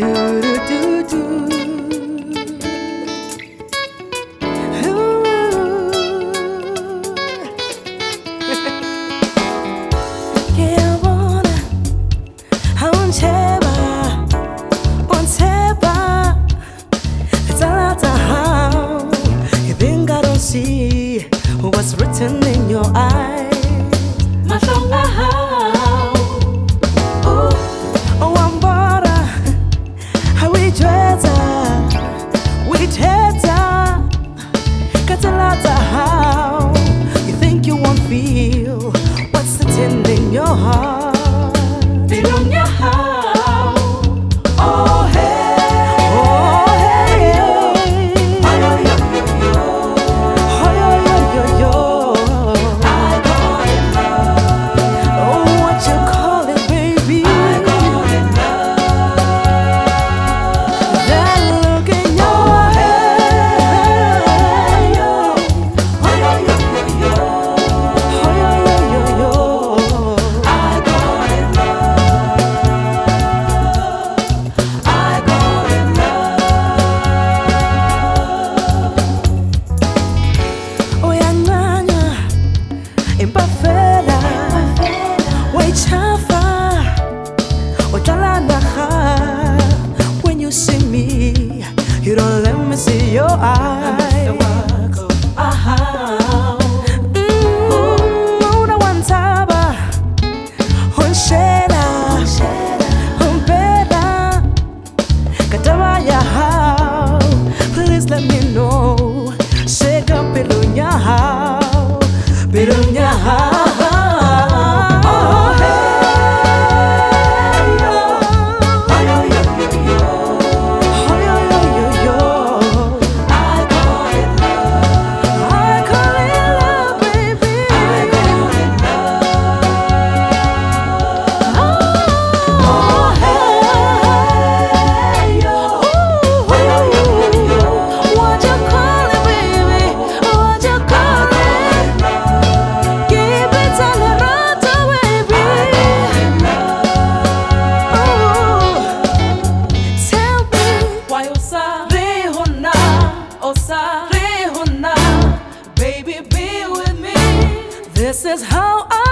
do, do. When you see me, you don't let me see your eyes. This is how I